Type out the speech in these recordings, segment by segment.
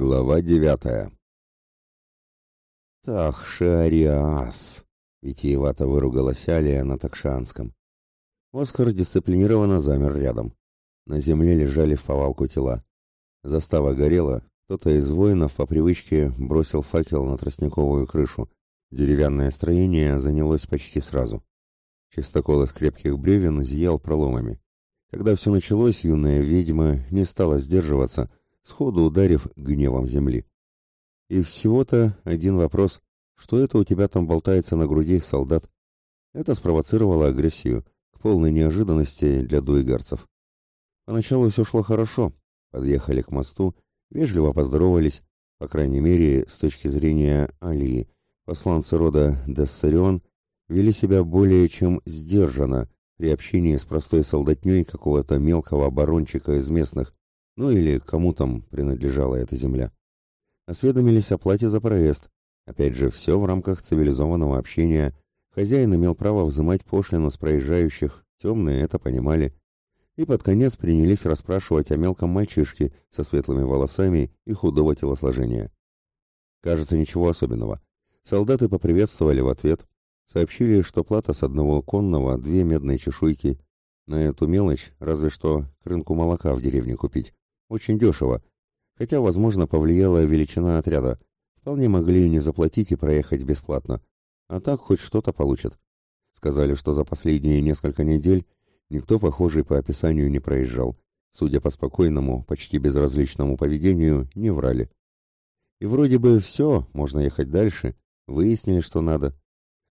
Глава девятая «Тах, Шариас!» — витиевато выругалась Алия на такшанском. Оскар дисциплинированно замер рядом. На земле лежали в повалку тела. Застава горела, кто-то из воинов по привычке бросил факел на тростниковую крышу. Деревянное строение занялось почти сразу. Чистокол из крепких бревен зиял проломами. Когда все началось, юная ведьма не стала сдерживаться, сходу ударив гневом земли. И всего-то один вопрос. Что это у тебя там болтается на груди, солдат? Это спровоцировало агрессию, к полной неожиданности для дуигарцев. Поначалу все шло хорошо. Подъехали к мосту, вежливо поздоровались, по крайней мере, с точки зрения Алии. Посланцы рода Дессарион вели себя более чем сдержанно при общении с простой солдатней какого-то мелкого оборончика из местных, ну или кому там принадлежала эта земля. Осведомились о плате за проезд. Опять же, все в рамках цивилизованного общения. Хозяин имел право взимать пошлину с проезжающих, темные это понимали. И под конец принялись расспрашивать о мелком мальчишке со светлыми волосами и худого телосложения. Кажется, ничего особенного. Солдаты поприветствовали в ответ, сообщили, что плата с одного конного, две медные чешуйки. На эту мелочь разве что к рынку молока в деревне купить. Очень дешево, хотя, возможно, повлияла величина отряда. Вполне могли не заплатить и проехать бесплатно. А так хоть что-то получат. Сказали, что за последние несколько недель никто похожий по описанию не проезжал. Судя по спокойному, почти безразличному поведению, не врали. И вроде бы все, можно ехать дальше. Выяснили, что надо.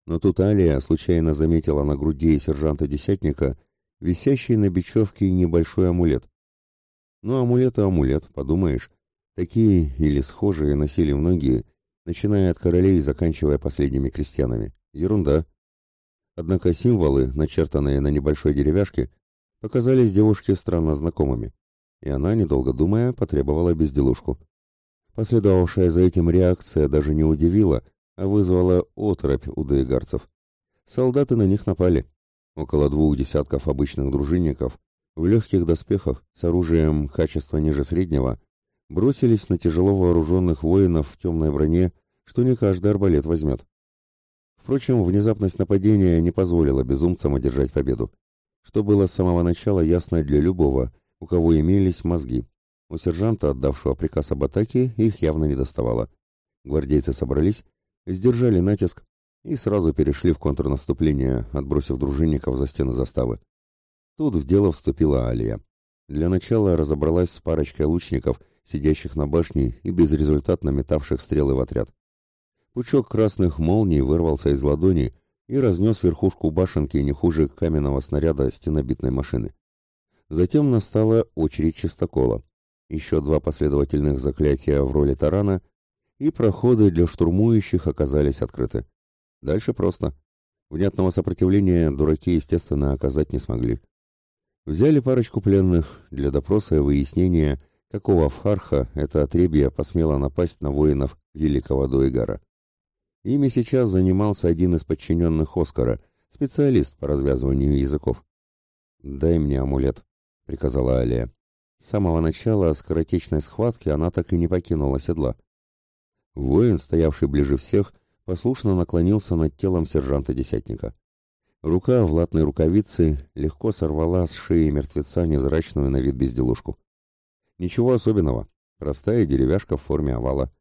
Но тут Алия случайно заметила на груди сержанта-десятника висящий на бечевке небольшой амулет. Ну, амулет и амулет, подумаешь. Такие или схожие носили многие, начиная от королей и заканчивая последними крестьянами. Ерунда. Однако символы, начертанные на небольшой деревяшке, показались девушке странно знакомыми, и она, недолго думая, потребовала безделушку. Последовавшая за этим реакция даже не удивила, а вызвала оторопь у доигарцев. Солдаты на них напали. Около двух десятков обычных дружинников в легких доспехах с оружием качества ниже среднего бросились на тяжело вооруженных воинов в темной броне, что не каждый арбалет возьмет. Впрочем, внезапность нападения не позволила безумцам одержать победу, что было с самого начала ясно для любого, у кого имелись мозги. У сержанта, отдавшего приказ об атаке, их явно не доставало. Гвардейцы собрались, сдержали натиск и сразу перешли в контрнаступление, отбросив дружинников за стены заставы. Тут в дело вступила Алия. Для начала разобралась с парочкой лучников, сидящих на башне и безрезультатно метавших стрелы в отряд. Пучок красных молний вырвался из ладони и разнес верхушку башенки не хуже каменного снаряда стенобитной машины. Затем настала очередь чистокола. Еще два последовательных заклятия в роли тарана, и проходы для штурмующих оказались открыты. Дальше просто. Внятного сопротивления дураки, естественно, оказать не смогли. Взяли парочку пленных для допроса и выяснения, какого фарха это отребье посмело напасть на воинов великого Дуэгара. Ими сейчас занимался один из подчиненных Оскара, специалист по развязыванию языков. «Дай мне амулет», — приказала Алия. С самого начала скоротечной схватки она так и не покинула седла. Воин, стоявший ближе всех, послушно наклонился над телом сержанта-десятника. Рука в латной рукавице легко сорвала с шеи мертвеца невзрачную на вид безделушку. Ничего особенного. Простая деревяшка в форме овала.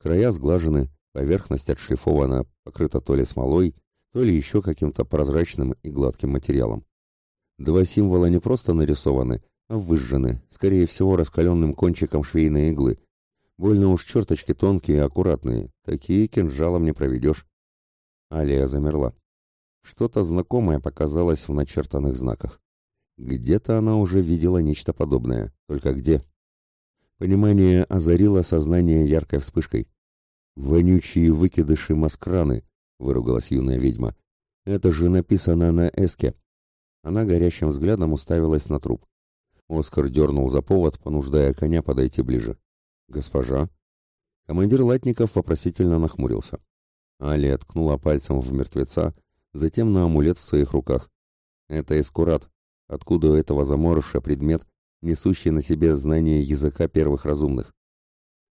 Края сглажены, поверхность отшлифована, покрыта то ли смолой, то ли еще каким-то прозрачным и гладким материалом. Два символа не просто нарисованы, а выжжены, скорее всего, раскаленным кончиком швейной иглы. Больно уж черточки тонкие и аккуратные, такие кинжалом не проведешь. Алия замерла. Что-то знакомое показалось в начертанных знаках. Где-то она уже видела нечто подобное, только где? Понимание озарило сознание яркой вспышкой. «Вонючие выкидыши маскраны», — выругалась юная ведьма. «Это же написано на эске». Она горящим взглядом уставилась на труп. Оскар дернул за повод, понуждая коня подойти ближе. «Госпожа?» Командир латников вопросительно нахмурился. Алия ткнула пальцем в мертвеца, затем на амулет в своих руках. Это эскурат, откуда у этого заморыша предмет, несущий на себе знание языка первых разумных.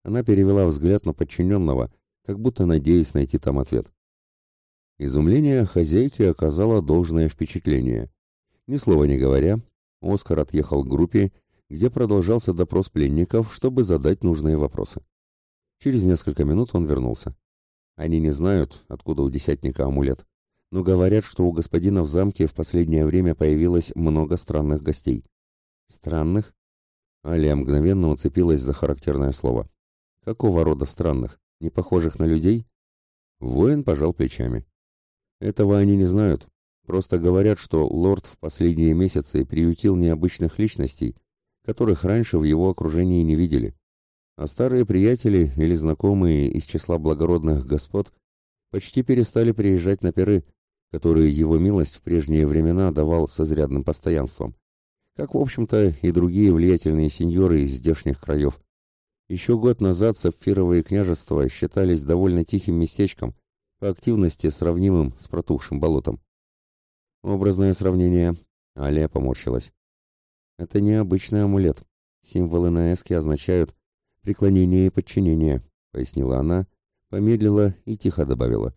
Она перевела взгляд на подчиненного, как будто надеясь найти там ответ. Изумление хозяйки оказало должное впечатление. Ни слова не говоря, Оскар отъехал к группе, где продолжался допрос пленников, чтобы задать нужные вопросы. Через несколько минут он вернулся. Они не знают, откуда у десятника амулет, но говорят, что у господина в замке в последнее время появилось много странных гостей. Странных? Алия мгновенно уцепилась за характерное слово. Какого рода странных? Не похожих на людей? Воин пожал плечами. Этого они не знают. Просто говорят, что лорд в последние месяцы приютил необычных личностей, которых раньше в его окружении не видели. А старые приятели или знакомые из числа благородных господ почти перестали приезжать на перы, которые его милость в прежние времена давал с изрядным постоянством. Как, в общем-то, и другие влиятельные сеньоры из здешних краев. Еще год назад сапфировые княжества считались довольно тихим местечком, по активности сравнимым с протухшим болотом. Образное сравнение. Алия поморщилась. Это необычный амулет. Символы на эске означают преклонение и подчинение, пояснила она, помедлила и тихо добавила.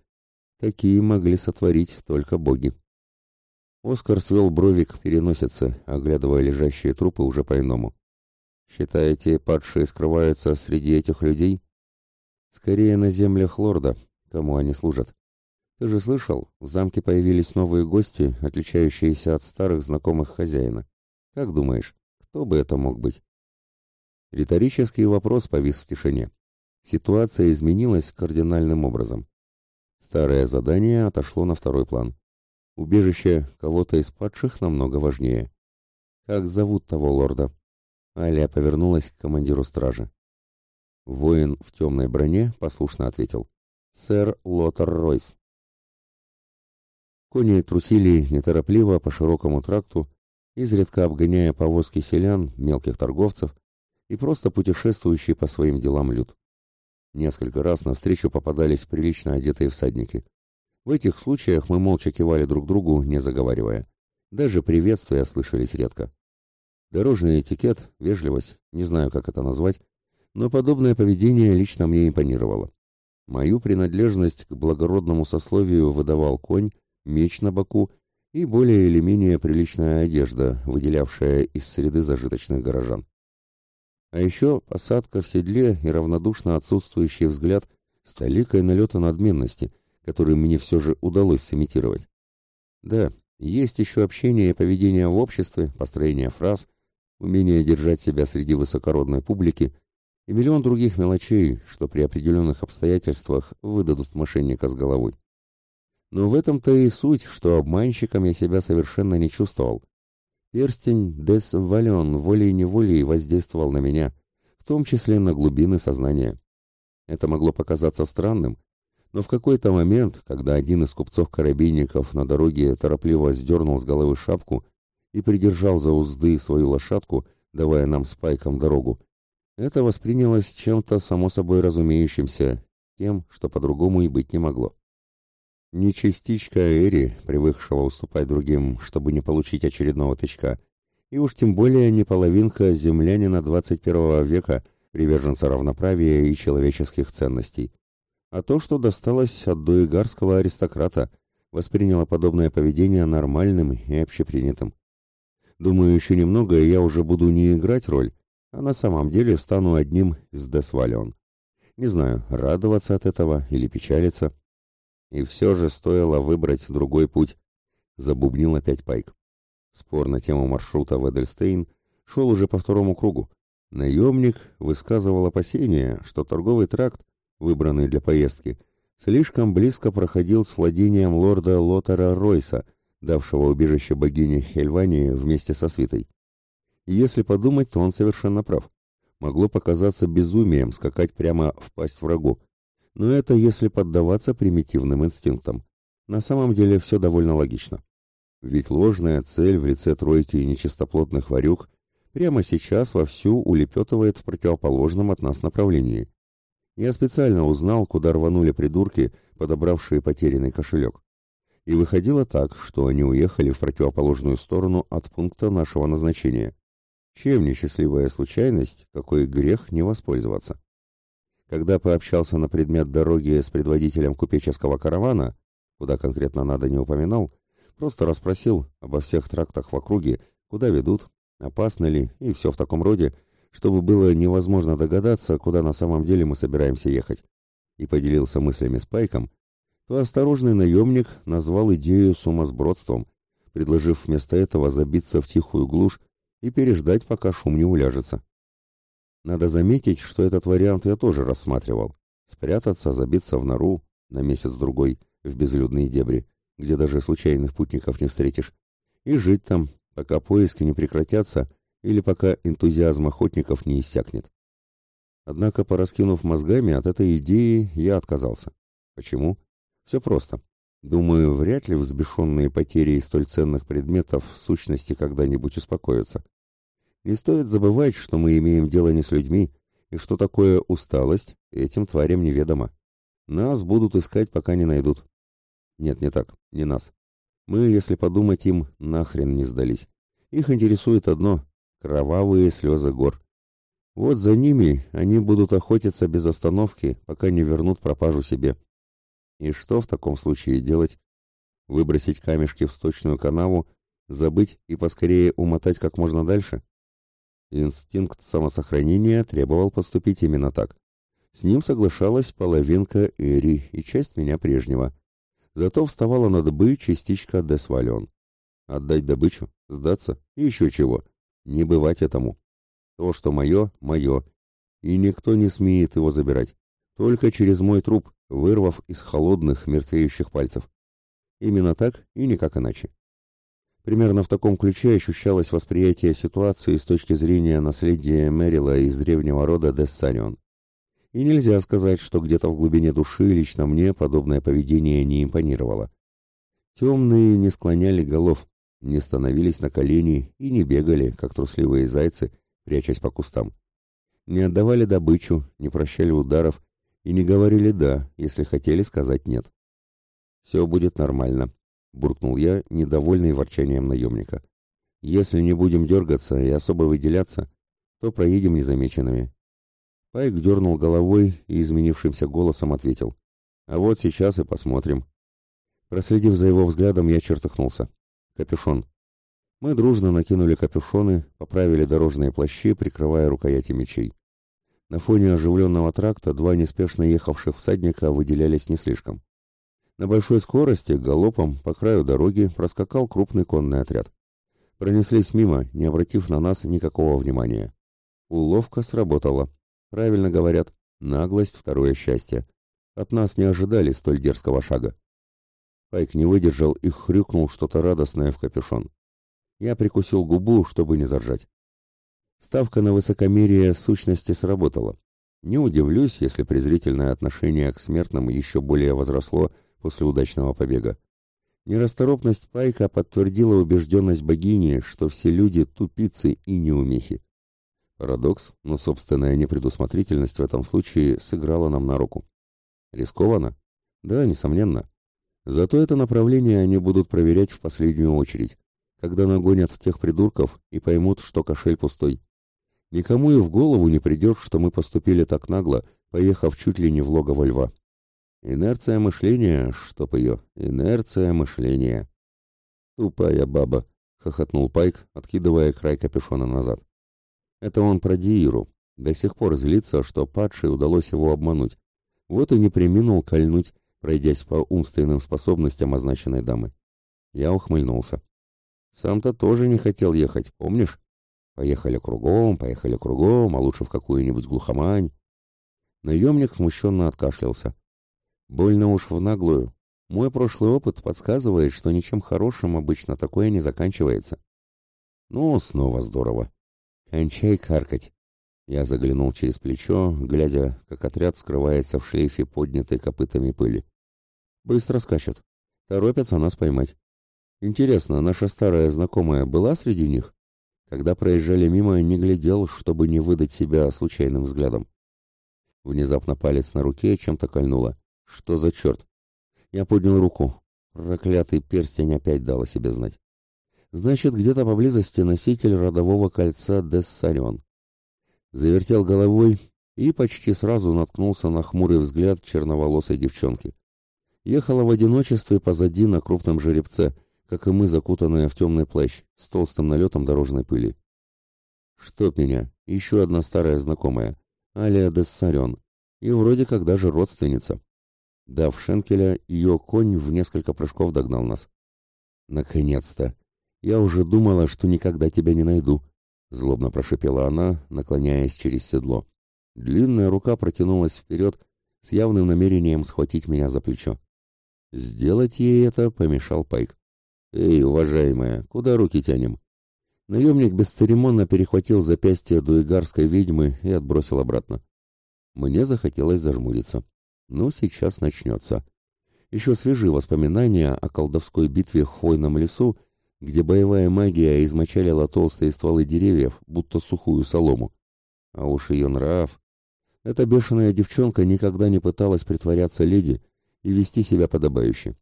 Такие могли сотворить только боги. Оскар свел бровик к переносице, оглядывая лежащие трупы уже по-иному. Считаете, падшие скрываются среди этих людей? Скорее на землях лорда, кому они служат. Ты же слышал, в замке появились новые гости, отличающиеся от старых знакомых хозяина. Как думаешь, кто бы это мог быть? Риторический вопрос повис в тишине. Ситуация изменилась кардинальным образом. Старое задание отошло на второй план. Убежище кого-то из падших намного важнее. Как зовут того лорда? Алия повернулась к командиру стражи. Воин в темной броне послушно ответил. «Сэр Лотар Ройс». Кони трусили неторопливо по широкому тракту, изредка обгоняя повозки селян, мелких торговцев и просто путешествующие по своим делам люд. Несколько раз навстречу попадались прилично одетые всадники. В этих случаях мы молча кивали друг другу, не заговаривая. Даже приветствия слышались редко. Дорожный этикет, вежливость, не знаю, как это назвать, но подобное поведение лично мне импонировало. Мою принадлежность к благородному сословию выдавал конь, меч на боку и более или менее приличная одежда, выделявшая из среды зажиточных горожан. А еще посадка в седле и равнодушно отсутствующий взгляд с толикой налета надменности, который мне все же удалось сымитировать. Да, есть еще общение и поведение в обществе, построение фраз, умение держать себя среди высокородной публики и миллион других мелочей, что при определенных обстоятельствах выдадут мошенника с головой. Но в этом-то и суть, что обманщиком я себя совершенно не чувствовал. Перстень Дес Вален волей-неволей воздействовал на меня, в том числе на глубины сознания. Это могло показаться странным, но в какой-то момент, когда один из купцов-корабейников на дороге торопливо сдернул с головы шапку и придержал за узды свою лошадку, давая нам с пайком дорогу. Это воспринялось чем-то само собой разумеющимся, тем, что по-другому и быть не могло. Не частичка Эри, привыкшего уступать другим, чтобы не получить очередного тычка, и уж тем более не половинка землянина 21 века, приверженца равноправия и человеческих ценностей, а то, что досталось от дуэгарского аристократа, восприняло подобное поведение нормальным и общепринятым. Думаю, еще немного, и я уже буду не играть роль, а на самом деле стану одним из Десвалион. Не знаю, радоваться от этого или печалиться. И все же стоило выбрать другой путь, забубнил опять Пайк. Спор на тему маршрута в Эдельстейн шел уже по второму кругу. Наемник высказывал опасения, что торговый тракт, выбранный для поездки, слишком близко проходил с владением лорда Лотара Ройса, давшего убежище богине Хельвании вместе со свитой. Если подумать, то он совершенно прав. Могло показаться безумием скакать прямо в пасть врагу. Но это если поддаваться примитивным инстинктам. На самом деле все довольно логично. Ведь ложная цель в лице тройки нечистоплотных варюк прямо сейчас вовсю улепетывает в противоположном от нас направлении. Я специально узнал, куда рванули придурки, подобравшие потерянный кошелек. И выходило так, что они уехали в противоположную сторону от пункта нашего назначения. Чем несчастливая случайность, какой грех не воспользоваться? Когда пообщался на предмет дороги с предводителем купеческого каравана, куда конкретно надо не упоминал, просто расспросил обо всех трактах в округе, куда ведут, опасно ли и все в таком роде, чтобы было невозможно догадаться, куда на самом деле мы собираемся ехать, и поделился мыслями с Пайком, то осторожный наемник назвал идею сумасбродством, предложив вместо этого забиться в тихую глушь и переждать, пока шум не уляжется. Надо заметить, что этот вариант я тоже рассматривал. Спрятаться, забиться в нору на месяц-другой в безлюдные дебри, где даже случайных путников не встретишь, и жить там, пока поиски не прекратятся или пока энтузиазм охотников не иссякнет. Однако, пораскинув мозгами, от этой идеи я отказался. Почему? Все просто. Думаю, вряд ли взбешенные потерей столь ценных предметов в сущности когда-нибудь успокоятся. Не стоит забывать, что мы имеем дело не с людьми, и что такое усталость этим тварям неведомо. Нас будут искать, пока не найдут. Нет, не так, не нас. Мы, если подумать им, нахрен не сдались. Их интересует одно — кровавые слезы гор. Вот за ними они будут охотиться без остановки, пока не вернут пропажу себе. И что в таком случае делать? Выбросить камешки в сточную канаву, забыть и поскорее умотать как можно дальше? Инстинкт самосохранения требовал поступить именно так. С ним соглашалась половинка Эри и часть меня прежнего. Зато вставала на дыбы частичка Десвален. Отдать добычу, сдаться и еще чего. Не бывать этому. То, что мое, мое. И никто не смеет его забирать. Только через мой труп, вырвав из холодных, мертвеющих пальцев. Именно так и никак иначе. Примерно в таком ключе ощущалось восприятие ситуации с точки зрения наследия Мэрила из древнего рода Дессарион. И нельзя сказать, что где-то в глубине души лично мне подобное поведение не импонировало. Темные не склоняли голов, не становились на колени и не бегали, как трусливые зайцы, прячась по кустам. Не отдавали добычу, не прощали ударов и не говорили «да», если хотели сказать «нет». «Все будет нормально», буркнул я, недовольный ворчанием наемника. Если не будем дергаться и особо выделяться, то проедем незамеченными. Пайк дернул головой и изменившимся голосом ответил. А вот сейчас и посмотрим. Проследив за его взглядом, я чертыхнулся. Капюшон. Мы дружно накинули капюшоны, поправили дорожные плащи, прикрывая рукояти мечей. На фоне оживленного тракта два неспешно ехавших всадника выделялись не слишком. На большой скорости, галопом, по краю дороги проскакал крупный конный отряд. Пронеслись мимо, не обратив на нас никакого внимания. Уловка сработала. Правильно говорят, наглость — второе счастье. От нас не ожидали столь дерзкого шага. Пайк не выдержал и хрюкнул что-то радостное в капюшон. Я прикусил губу, чтобы не заржать. Ставка на высокомерие сущности сработала. Не удивлюсь, если презрительное отношение к смертным еще более возросло после удачного побега. Нерасторопность Пайка подтвердила убежденность богини, что все люди тупицы и неумехи. Парадокс, но собственная непредусмотрительность в этом случае сыграла нам на руку. Рискованно? Да, несомненно. Зато это направление они будут проверять в последнюю очередь, когда нагонят тех придурков и поймут, что кошель пустой. Никому и в голову не придет, что мы поступили так нагло, поехав чуть ли не в логово льва. Инерция мышления, чтоб ее, инерция мышления. Тупая баба, хохотнул Пайк, откидывая край капюшона назад. Это он про Дииру. До сих пор злится, что падшей удалось его обмануть. Вот и не преминул кольнуть, пройдясь по умственным способностям означенной дамы. Я ухмыльнулся. Сам-то тоже не хотел ехать, помнишь? Поехали кругом, поехали кругом, а лучше в какую-нибудь глухомань. Наемник смущенно откашлялся. Больно уж в наглую. Мой прошлый опыт подсказывает, что ничем хорошим обычно такое не заканчивается. Ну, снова здорово. Кончай каркать. Я заглянул через плечо, глядя, как отряд скрывается в шлейфе поднятой копытами пыли. Быстро скачут. Торопятся нас поймать. Интересно, наша старая знакомая была среди них? Когда проезжали мимо, не глядел, чтобы не выдать себя случайным взглядом. Внезапно палец на руке чем-то кольнуло. Что за черт? Я поднял руку. Проклятый перстень опять дал о себе знать. Значит, где-то поблизости носитель родового кольца Дессарион. Завертел головой и почти сразу наткнулся на хмурый взгляд черноволосой девчонки. Ехала в одиночестве позади на крупном жеребце, как и мы, закутанная в темный плащ, с толстым налетом дорожной пыли. Чтоб меня, еще одна старая знакомая, Алия Дессарен, и вроде как даже родственница. Дав шенкеля, ее конь в несколько прыжков догнал нас. «Наконец-то! Я уже думала, что никогда тебя не найду», — злобно прошипела она, наклоняясь через седло. Длинная рука протянулась вперед с явным намерением схватить меня за плечо. Сделать ей это помешал Пайк. «Эй, уважаемая, куда руки тянем?» Наемник бесцеремонно перехватил запястье дуэгарской ведьмы и отбросил обратно. Мне захотелось зажмуриться. Ну, сейчас начнется. Еще свежи воспоминания о колдовской битве в хвойном лесу, где боевая магия измочалила толстые стволы деревьев, будто сухую солому. А уж ее нрав... Эта бешеная девчонка никогда не пыталась притворяться леди и вести себя подобающе.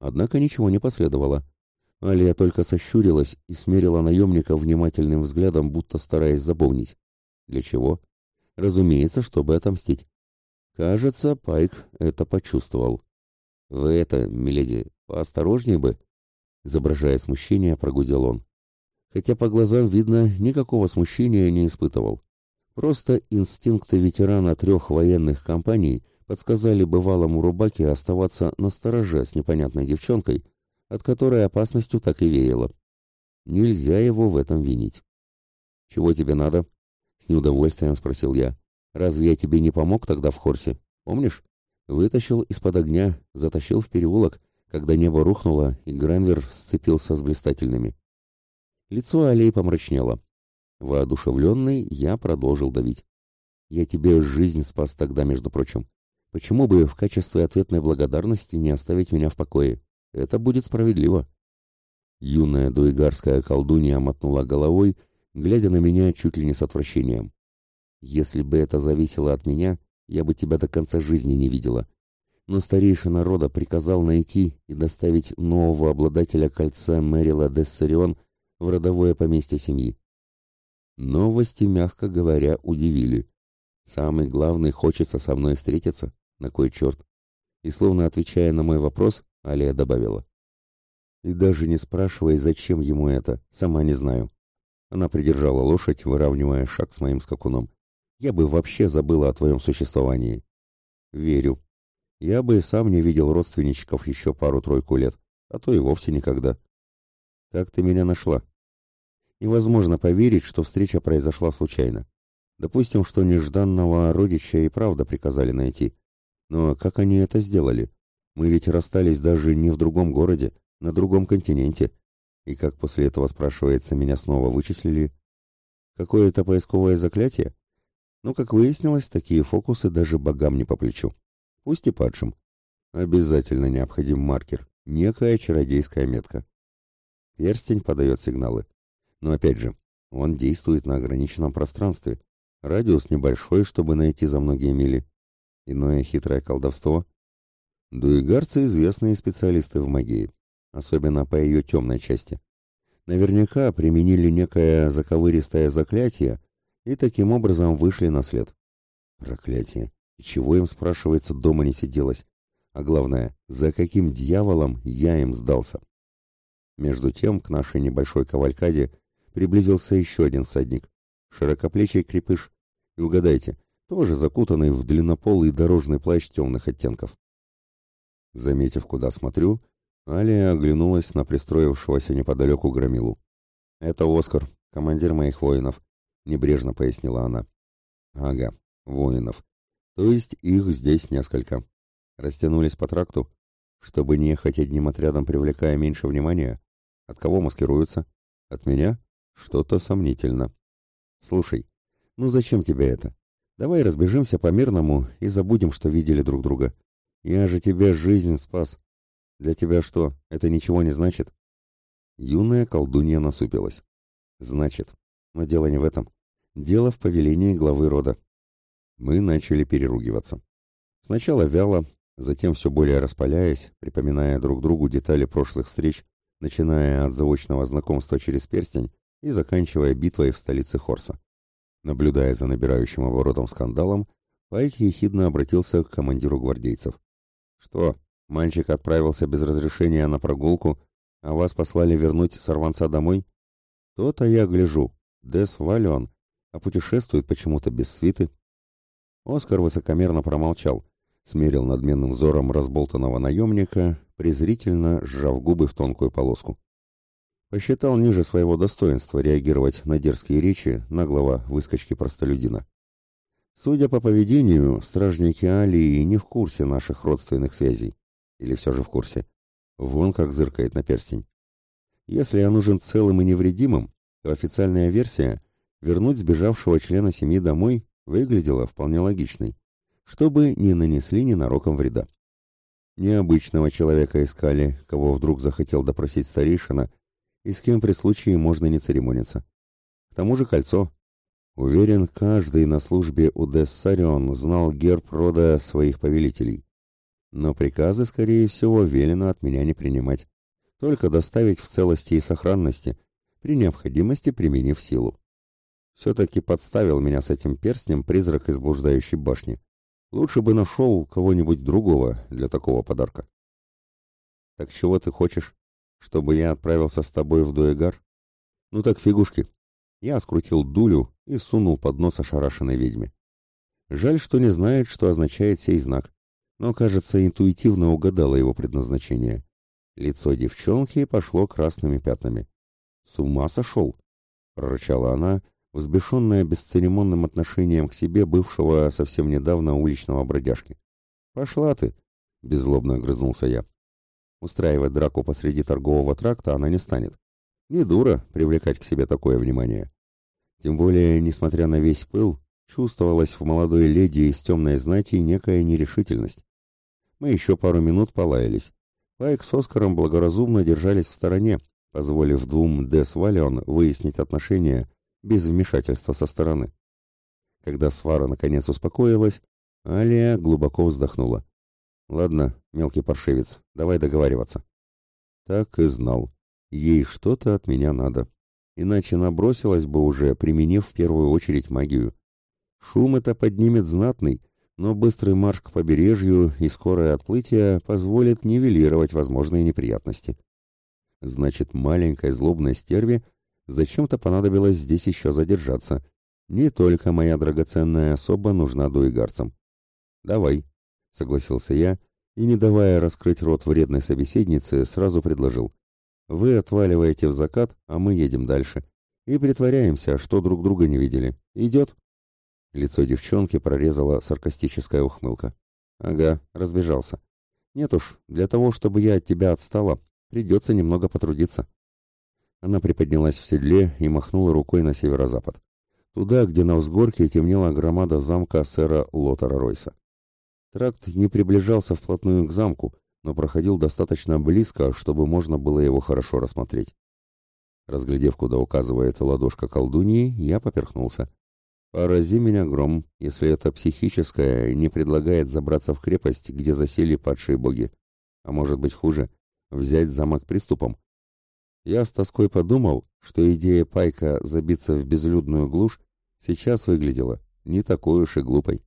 Однако ничего не последовало. Алия только сощурилась и смерила наемника внимательным взглядом, будто стараясь запомнить. Для чего? Разумеется, чтобы отомстить. Кажется, Пайк это почувствовал. «Вы это, миледи, поосторожнее бы», — изображая смущение, прогудел он. Хотя по глазам видно, никакого смущения не испытывал. Просто инстинкты ветерана трех военных компаний подсказали бывалому Рубаке оставаться на стороже с непонятной девчонкой, от которой опасностью так и веяло. Нельзя его в этом винить. «Чего тебе надо?» — с неудовольствием спросил я. «Разве я тебе не помог тогда в Хорсе? Помнишь? Вытащил из-под огня, затащил в переулок, когда небо рухнуло, и Гранвер сцепился с блистательными». Лицо Алей помрачнело. Воодушевленный, я продолжил давить. «Я тебе жизнь спас тогда, между прочим. Почему бы в качестве ответной благодарности не оставить меня в покое? Это будет справедливо. Юная дуигарская колдунья мотнула головой, глядя на меня чуть ли не с отвращением. Если бы это зависело от меня, я бы тебя до конца жизни не видела. Но старейшина рода приказал найти и доставить нового обладателя кольца Мэрила Дессарион в родовое поместье семьи. Новости, мягко говоря, удивили. Самый главный хочется со мной встретиться. На кой черт? И словно отвечая на мой вопрос, Алия добавила. И даже не спрашивая, зачем ему это, сама не знаю. Она придержала лошадь, выравнивая шаг с моим скакуном. Я бы вообще забыла о твоем существовании. Верю. Я бы сам не видел родственничков еще пару-тройку лет, а то и вовсе никогда. Как ты меня нашла? Невозможно поверить, что встреча произошла случайно. Допустим, что нежданного родича и правда приказали найти. Но как они это сделали? Мы ведь расстались даже не в другом городе, на другом континенте. И как после этого, спрашивается, меня снова вычислили? Какое-то поисковое заклятие? Ну, как выяснилось, такие фокусы даже богам не по плечу. Пусть и падшим. Обязательно необходим маркер, некая чародейская метка. Перстень подает сигналы. Но опять же, он действует на ограниченном пространстве. Радиус небольшой, чтобы найти за многие мили. Иное хитрое колдовство. Дуигарцы – известные специалисты в магии, особенно по ее темной части. Наверняка применили некое заковыристое заклятие и таким образом вышли на след. Проклятие! И чего им, спрашивается, дома не сиделось? А главное, за каким дьяволом я им сдался? Между тем, к нашей небольшой кавалькаде приблизился еще один всадник. Широкоплечий крепыш. И угадайте, тоже закутанный в длиннополый дорожный плащ темных оттенков. Заметив, куда смотрю, Алия оглянулась на пристроившегося неподалеку громилу. «Это Оскар, командир моих воинов», — небрежно пояснила она. «Ага, воинов. То есть их здесь несколько. Растянулись по тракту, чтобы не ехать одним отрядом, привлекая меньше внимания. От кого маскируются? От меня? Что-то сомнительно. Слушай, ну зачем тебе это? Давай разбежимся по-мирному и забудем, что видели друг друга. Я же тебе жизнь спас. Для тебя что, это ничего не значит?» Юная колдунья насупилась. «Значит. Но дело не в этом. Дело в повелении главы рода». Мы начали переругиваться. Сначала вяло, затем все более распаляясь, припоминая друг другу детали прошлых встреч, начиная от заочного знакомства через перстень и заканчивая битвой в столице Хорса. Наблюдая за набирающим оборотом скандалом, Пайк ехидно обратился к командиру гвардейцев. «Что, мальчик отправился без разрешения на прогулку, а вас послали вернуть сорванца домой? То-то я гляжу. Дес Валион, а путешествует почему-то без свиты». Оскар высокомерно промолчал, смерил надменным взором разболтанного наемника, презрительно сжав губы в тонкую полоску. Посчитал ниже своего достоинства реагировать на дерзкие речи наглого выскочки простолюдина. Судя по поведению, стражники Алии не в курсе наших родственных связей. Или все же в курсе. Вон как зыркает на перстень. Если я нужен целым и невредимым, официальная версия вернуть сбежавшего члена семьи домой выглядела вполне логичной, чтобы не нанесли ненароком вреда. Необычного человека искали, кого вдруг захотел допросить старейшина, и с кем при случае можно не церемониться. К тому же кольцо. Уверен, каждый на службе у Дессарион знал герб рода своих повелителей. Но приказы, скорее всего, велено от меня не принимать, только доставить в целости и сохранности, при необходимости применив силу. Все-таки подставил меня с этим перстнем призрак из блуждающей башни. Лучше бы нашел кого-нибудь другого для такого подарка. Так чего ты хочешь? Чтобы я отправился с тобой в Дуэгар? Ну так фигушки. Я скрутил дулю и сунул под нос ошарашенной ведьме. Жаль, что не знает, что означает сей знак, но, кажется, интуитивно угадала его предназначение. Лицо девчонки пошло красными пятнами. «С ума сошел!» — прорычала она, взбешенная бесцеремонным отношением к себе бывшего совсем недавно уличного бродяжки. «Пошла ты!» — беззлобно огрызнулся я. Устраивать драку посреди торгового тракта она не станет. Не дура привлекать к себе такое внимание. Тем более, несмотря на весь пыл, чувствовалась в молодой леди из темной знати некая нерешительность. Мы еще пару минут полаялись. Пайк с Оскаром благоразумно держались в стороне, позволив двум Дес выяснить отношения без вмешательства со стороны. Когда свара наконец успокоилась, Алия глубоко вздохнула. «Ладно, мелкий паршивец, давай договариваться». Так и знал. Ей что-то от меня надо. Иначе набросилась бы уже, применив в первую очередь магию. Шум это поднимет знатный, но быстрый марш к побережью и скорое отплытие позволит нивелировать возможные неприятности. Значит, маленькой злобной стерве зачем-то понадобилось здесь еще задержаться. Не только моя драгоценная особа нужна дуигарцам. «Давай», — согласился я, и, не давая раскрыть рот вредной собеседнице, сразу предложил. «Вы отваливаете в закат, а мы едем дальше. И притворяемся, что друг друга не видели. Идет?» Лицо девчонки прорезала саркастическая ухмылка. «Ага, разбежался. Нет уж, для того, чтобы я от тебя отстала, придется немного потрудиться». Она приподнялась в седле и махнула рукой на северо-запад. Туда, где на взгорке темнела громада замка сэра Лотера Ройса. Тракт не приближался вплотную к замку, но проходил достаточно близко, чтобы можно было его хорошо рассмотреть. Разглядев, куда указывает ладошка колдуньи, я поперхнулся. «Порази меня гром, если это психическое не предлагает забраться в крепость, где засели падшие боги. А может быть хуже, взять замок приступом, я с тоской подумал, что идея Пайка забиться в безлюдную глушь сейчас выглядела не такой уж и глупой.